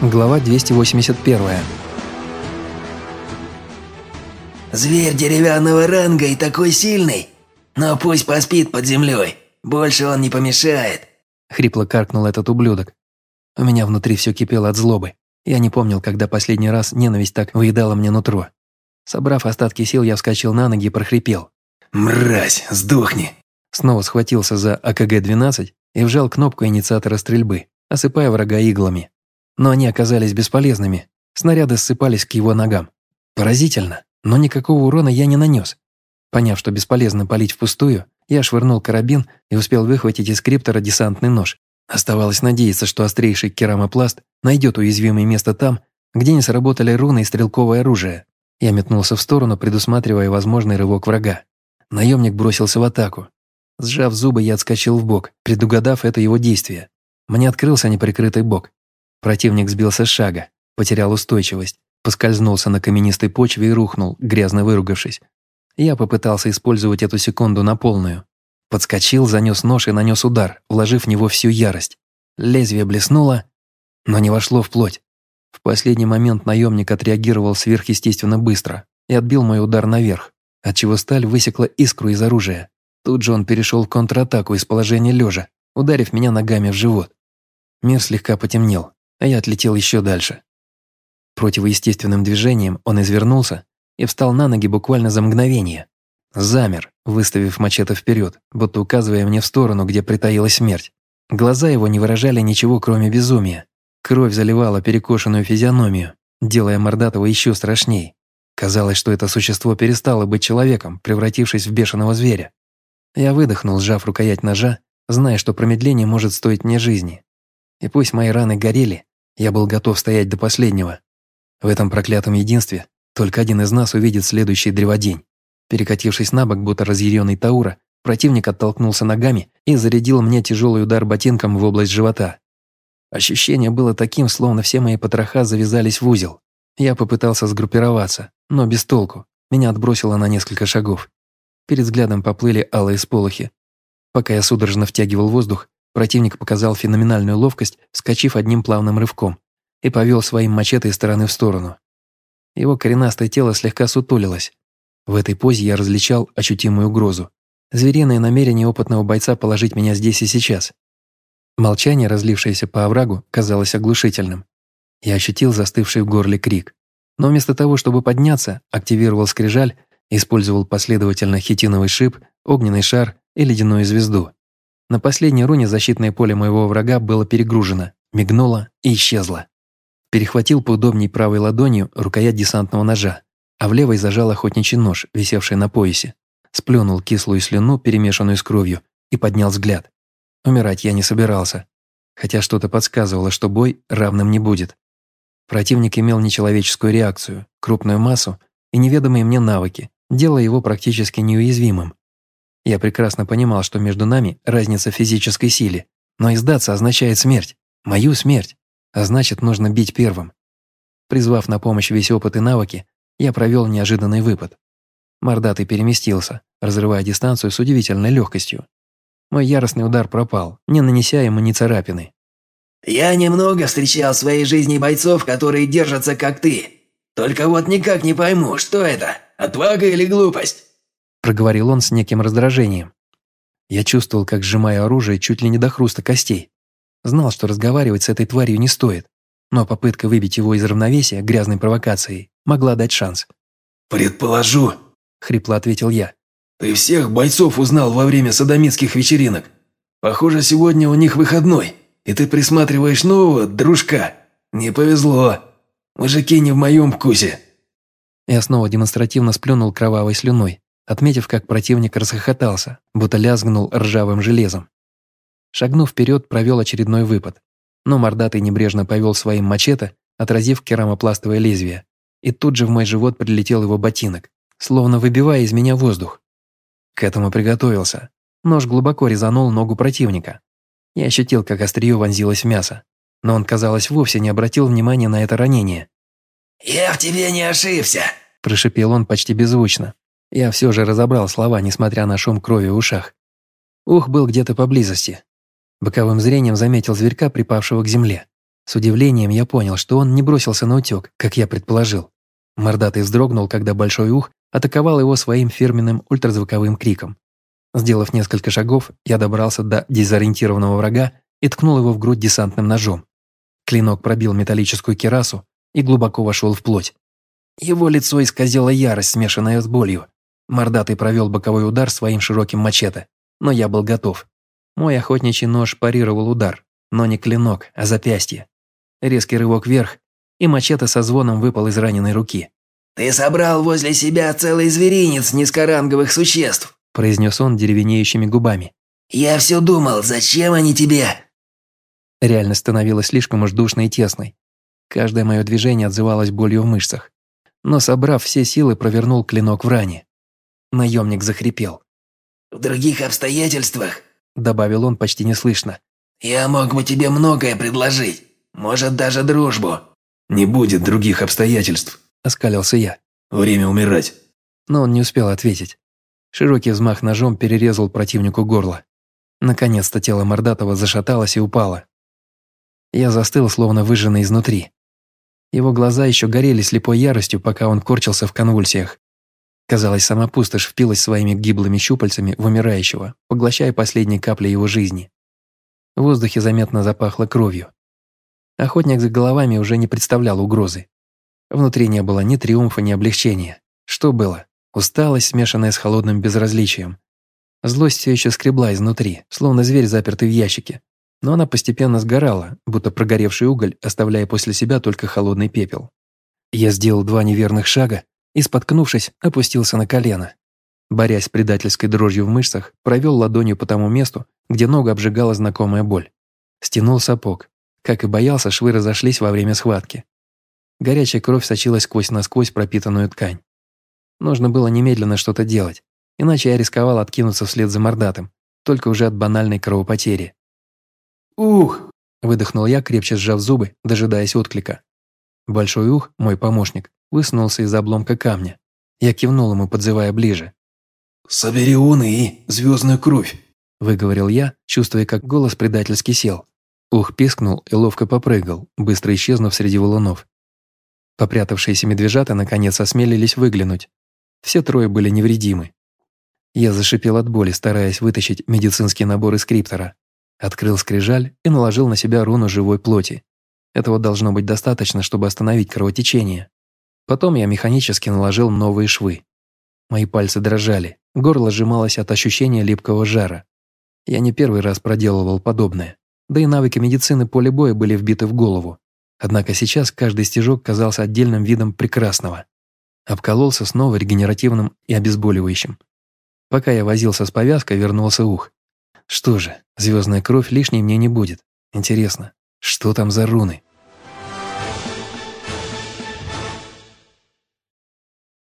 Глава 281. «Зверь деревянного ранга и такой сильный! Но пусть поспит под землей, больше он не помешает!» Хрипло каркнул этот ублюдок. У меня внутри все кипело от злобы. Я не помнил, когда последний раз ненависть так выедала мне нутро. Собрав остатки сил, я вскочил на ноги и прохрипел. «Мразь, сдохни!» Снова схватился за АКГ-12 и вжал кнопку инициатора стрельбы, осыпая врага иглами но они оказались бесполезными. Снаряды ссыпались к его ногам. Поразительно, но никакого урона я не нанес. Поняв, что бесполезно палить впустую, я швырнул карабин и успел выхватить из криптора десантный нож. Оставалось надеяться, что острейший керамопласт найдет уязвимое место там, где не сработали руны и стрелковое оружие. Я метнулся в сторону, предусматривая возможный рывок врага. Наемник бросился в атаку. Сжав зубы, я отскочил в бок, предугадав это его действие. Мне открылся неприкрытый бок. Противник сбился с шага, потерял устойчивость, поскользнулся на каменистой почве и рухнул, грязно выругавшись. Я попытался использовать эту секунду на полную. Подскочил, занес нож и нанес удар, вложив в него всю ярость. Лезвие блеснуло, но не вошло в плоть. В последний момент наемник отреагировал сверхъестественно быстро и отбил мой удар наверх, отчего сталь высекла искру из оружия. Тут же он перешел в контратаку из положения лежа, ударив меня ногами в живот. Мир слегка потемнел, а я отлетел еще дальше. Противоестественным движением он извернулся и встал на ноги буквально за мгновение. Замер, выставив мачете вперед, будто указывая мне в сторону, где притаилась смерть. Глаза его не выражали ничего, кроме безумия. Кровь заливала перекошенную физиономию, делая Мордатого еще страшней. Казалось, что это существо перестало быть человеком, превратившись в бешеного зверя. Я выдохнул, сжав рукоять ножа, зная, что промедление может стоить мне жизни. И пусть мои раны горели, я был готов стоять до последнего. В этом проклятом единстве только один из нас увидит следующий древодень. Перекатившись на бок, будто разъяренный Таура, противник оттолкнулся ногами и зарядил мне тяжелый удар ботинком в область живота. Ощущение было таким, словно все мои потроха завязались в узел. Я попытался сгруппироваться, но без толку. Меня отбросило на несколько шагов. Перед взглядом поплыли алые сполохи. Пока я судорожно втягивал воздух, Противник показал феноменальную ловкость, вскочив одним плавным рывком, и повел своим мачете из стороны в сторону. Его коренастое тело слегка сутулилось. В этой позе я различал ощутимую угрозу. Звериное намерение опытного бойца положить меня здесь и сейчас. Молчание, разлившееся по оврагу, казалось оглушительным. Я ощутил застывший в горле крик. Но вместо того, чтобы подняться, активировал скрижаль, использовал последовательно хитиновый шип, огненный шар и ледяную звезду. На последней руне защитное поле моего врага было перегружено, мигнуло и исчезло. Перехватил поудобней правой ладонью рукоять десантного ножа, а в левой зажал охотничий нож, висевший на поясе. Сплюнул кислую слюну, перемешанную с кровью, и поднял взгляд. Умирать я не собирался, хотя что-то подсказывало, что бой равным не будет. Противник имел нечеловеческую реакцию, крупную массу и неведомые мне навыки, делая его практически неуязвимым. Я прекрасно понимал, что между нами разница в физической силе, но издаться означает смерть, мою смерть, а значит, нужно бить первым. Призвав на помощь весь опыт и навыки, я провел неожиданный выпад. Мордатый переместился, разрывая дистанцию с удивительной легкостью. Мой яростный удар пропал, не нанеся ему ни царапины. «Я немного встречал в своей жизни бойцов, которые держатся как ты. Только вот никак не пойму, что это, отвага или глупость?» Проговорил он с неким раздражением. Я чувствовал, как сжимаю оружие чуть ли не до хруста костей. Знал, что разговаривать с этой тварью не стоит, но попытка выбить его из равновесия грязной провокацией могла дать шанс. «Предположу», — хрипло ответил я. «Ты всех бойцов узнал во время садомитских вечеринок. Похоже, сегодня у них выходной, и ты присматриваешь нового дружка. Не повезло. Мужики не в моем вкусе». Я снова демонстративно сплюнул кровавой слюной, отметив, как противник расхохотался, будто лязгнул ржавым железом. Шагнув вперед, провел очередной выпад, но мордатый небрежно повел своим мачете, отразив керамопластовое лезвие, и тут же в мой живот прилетел его ботинок, словно выбивая из меня воздух. К этому приготовился. Нож глубоко резанул ногу противника. Я ощутил, как острие вонзилось в мясо, но он, казалось, вовсе не обратил внимания на это ранение. «Я в тебе не ошибся», – прошипел он почти беззвучно. Я все же разобрал слова, несмотря на шум крови в ушах. Ух был где-то поблизости. Боковым зрением заметил зверька, припавшего к земле. С удивлением я понял, что он не бросился на утек, как я предположил. Мордатый вздрогнул, когда Большой Ух атаковал его своим фирменным ультразвуковым криком. Сделав несколько шагов, я добрался до дезориентированного врага и ткнул его в грудь десантным ножом. Клинок пробил металлическую керасу и глубоко вошел в плоть. Его лицо исказило ярость, смешанная с болью. Мордатый провел боковой удар своим широким мачете, но я был готов. Мой охотничий нож парировал удар, но не клинок, а запястье. Резкий рывок вверх, и мачете со звоном выпал из раненой руки. «Ты собрал возле себя целый зверинец низкоранговых существ», произнес он деревенеющими губами. «Я все думал, зачем они тебе?» Реальность становилась слишком уж душной и тесной. Каждое мое движение отзывалось болью в мышцах. Но, собрав все силы, провернул клинок в ране. Наемник захрипел. «В других обстоятельствах», — добавил он почти неслышно, «я мог бы тебе многое предложить. Может, даже дружбу». «Не будет других обстоятельств», — оскалился я. «Время умирать». Но он не успел ответить. Широкий взмах ножом перерезал противнику горло. Наконец-то тело Мордатова зашаталось и упало. Я застыл, словно выжженный изнутри. Его глаза еще горели слепой яростью, пока он корчился в конвульсиях. Казалось, сама пустошь впилась своими гиблыми щупальцами в умирающего, поглощая последние капли его жизни. В воздухе заметно запахло кровью. Охотник за головами уже не представлял угрозы. Внутри не было ни триумфа, ни облегчения. Что было? Усталость, смешанная с холодным безразличием. Злость все еще скребла изнутри, словно зверь, запертый в ящике. Но она постепенно сгорала, будто прогоревший уголь, оставляя после себя только холодный пепел. Я сделал два неверных шага и, споткнувшись, опустился на колено. Борясь с предательской дрожью в мышцах, провел ладонью по тому месту, где ногу обжигала знакомая боль. Стянул сапог. Как и боялся, швы разошлись во время схватки. Горячая кровь сочилась сквозь насквозь пропитанную ткань. Нужно было немедленно что-то делать, иначе я рисковал откинуться вслед за мордатым, только уже от банальной кровопотери. «Ух!» – выдохнул я, крепче сжав зубы, дожидаясь отклика. Большой ух, мой помощник, высунулся из обломка камня. Я кивнул ему, подзывая ближе. «Собери уны и звездную кровь», – выговорил я, чувствуя, как голос предательски сел. Ух пискнул и ловко попрыгал, быстро исчезнув среди валунов. Попрятавшиеся медвежата наконец осмелились выглянуть, все трое были невредимы. Я зашипел от боли, стараясь вытащить медицинский набор из криптора. Открыл скрижаль и наложил на себя руну живой плоти. Этого должно быть достаточно, чтобы остановить кровотечение. Потом я механически наложил новые швы. Мои пальцы дрожали, горло сжималось от ощущения липкого жара. Я не первый раз проделывал подобное, да и навыки медицины поля боя были вбиты в голову. Однако сейчас каждый стежок казался отдельным видом прекрасного. Обкололся снова регенеративным и обезболивающим. Пока я возился с повязкой, вернулся ух. Что же, звездная кровь лишней мне не будет. Интересно, что там за руны?